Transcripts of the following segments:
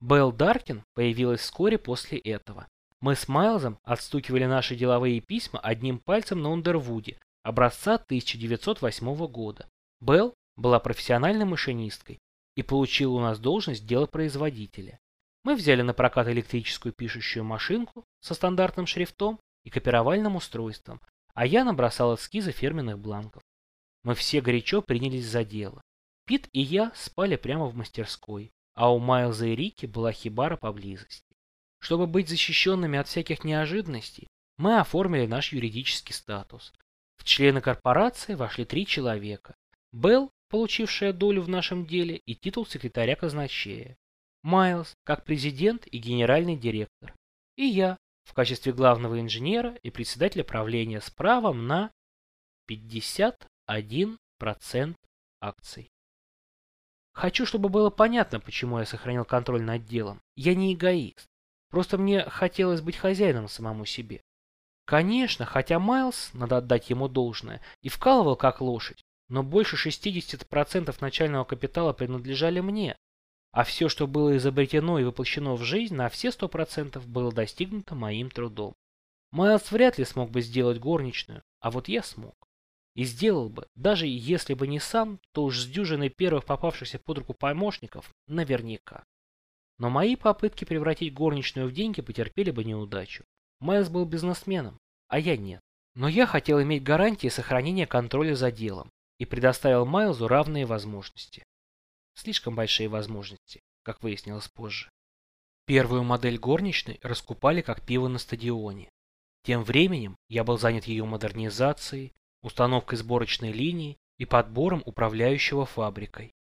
Белл Даркин появилась вскоре после этого. Мы с Майлзом отстукивали наши деловые письма одним пальцем на Ундервуде, образца 1908 года. Белл была профессиональной машинисткой и получила у нас должность делопроизводителя. Мы взяли на прокат электрическую пишущую машинку со стандартным шрифтом и копировальным устройством, а я набросал эскизы фирменных бланков. Мы все горячо принялись за дело. Пит и я спали прямо в мастерской, а у Майлза и Рики была хибара поблизости. Чтобы быть защищенными от всяких неожиданностей, мы оформили наш юридический статус. В члены корпорации вошли три человека. Белл, получившая долю в нашем деле, и титул секретаря казначея. Майлз как президент и генеральный директор, и я в качестве главного инженера и председателя правления с правом на 51% акций. Хочу, чтобы было понятно, почему я сохранил контроль над делом. Я не эгоист. Просто мне хотелось быть хозяином самому себе. Конечно, хотя Майлз, надо отдать ему должное, и вкалывал как лошадь, но больше 60% начального капитала принадлежали мне, а все, что было изобретено и воплощено в жизнь, на все сто процентов было достигнуто моим трудом. Майлз вряд ли смог бы сделать горничную, а вот я смог. И сделал бы, даже если бы не сам, то уж с дюжиной первых попавшихся под руку помощников наверняка. Но мои попытки превратить горничную в деньги потерпели бы неудачу. Майлз был бизнесменом, а я нет. Но я хотел иметь гарантии сохранения контроля за делом и предоставил Майлзу равные возможности. Слишком большие возможности, как выяснилось позже. Первую модель горничной раскупали как пиво на стадионе. Тем временем я был занят ее модернизацией, установкой сборочной линии и подбором управляющего фабрикой.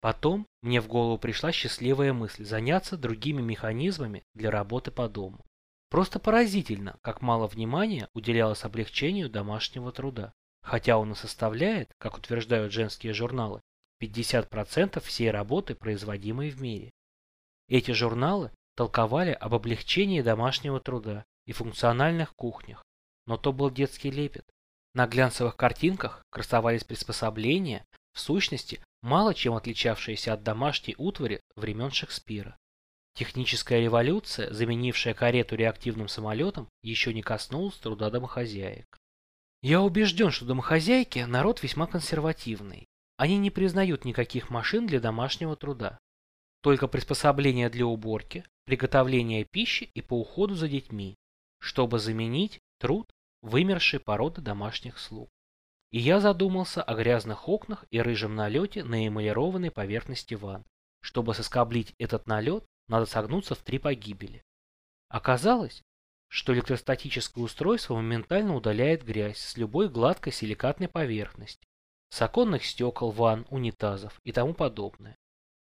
Потом мне в голову пришла счастливая мысль заняться другими механизмами для работы по дому. Просто поразительно, как мало внимания уделялось облегчению домашнего труда. Хотя он и составляет, как утверждают женские журналы, 50% всей работы, производимой в мире. Эти журналы толковали об облегчении домашнего труда и функциональных кухнях, но то был детский лепет. На глянцевых картинках красовались приспособления, в сущности, мало чем отличавшиеся от домашней утвари времен Шекспира. Техническая революция, заменившая карету реактивным самолетом, еще не коснулась труда домохозяек. Я убежден, что домохозяйки – народ весьма консервативный. Они не признают никаких машин для домашнего труда. Только приспособления для уборки, приготовления пищи и по уходу за детьми, чтобы заменить труд вымершей породы домашних слуг. И я задумался о грязных окнах и рыжем налете на эмалированной поверхности ванн. Чтобы соскоблить этот налет, надо согнуться в три погибели. Оказалось, что электростатическое устройство моментально удаляет грязь с любой гладкой силикатной поверхности, с оконных стекол, ванн, унитазов и тому подобное.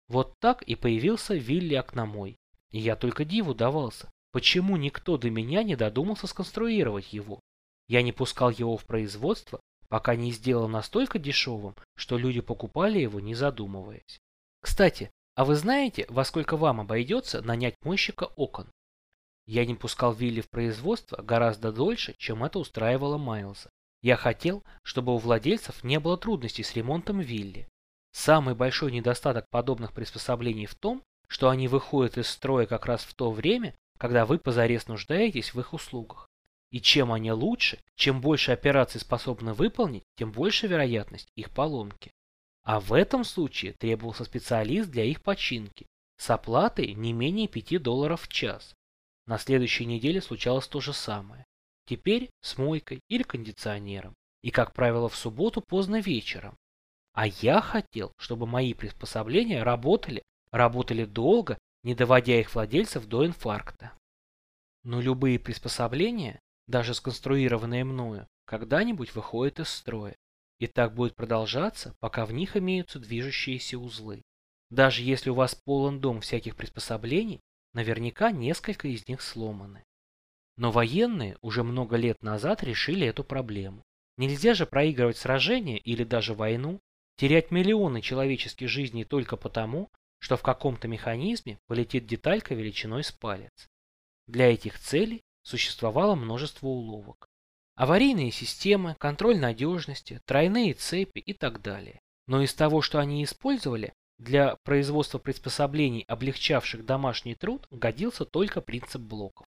Вот так и появился Вилли Окномой. И я только диву давался, почему никто до меня не додумался сконструировать его. Я не пускал его в производство, пока не сделал настолько дешевым, что люди покупали его, не задумываясь. Кстати, а вы знаете, во сколько вам обойдется нанять мойщика окон? Я не пускал Вилли в производство гораздо дольше, чем это устраивало Майлза. Я хотел, чтобы у владельцев не было трудностей с ремонтом вилли. Самый большой недостаток подобных приспособлений в том, что они выходят из строя как раз в то время, когда вы позарез нуждаетесь в их услугах. И чем они лучше, чем больше операций способны выполнить, тем больше вероятность их поломки. А в этом случае требовался специалист для их починки с оплатой не менее 5 долларов в час. На следующей неделе случалось то же самое. Теперь с мойкой или кондиционером. И, как правило, в субботу поздно вечером. А я хотел, чтобы мои приспособления работали, работали долго, не доводя их владельцев до инфаркта. Но любые приспособления, даже сконструированные мною, когда-нибудь выходят из строя. И так будет продолжаться, пока в них имеются движущиеся узлы. Даже если у вас полон дом всяких приспособлений, наверняка несколько из них сломаны. Но военные уже много лет назад решили эту проблему. Нельзя же проигрывать сражение или даже войну, терять миллионы человеческих жизней только потому, что в каком-то механизме полетит деталька величиной с палец. Для этих целей существовало множество уловок. Аварийные системы, контроль надежности, тройные цепи и так далее. Но из того, что они использовали, Для производства приспособлений, облегчавших домашний труд, годился только принцип блоков.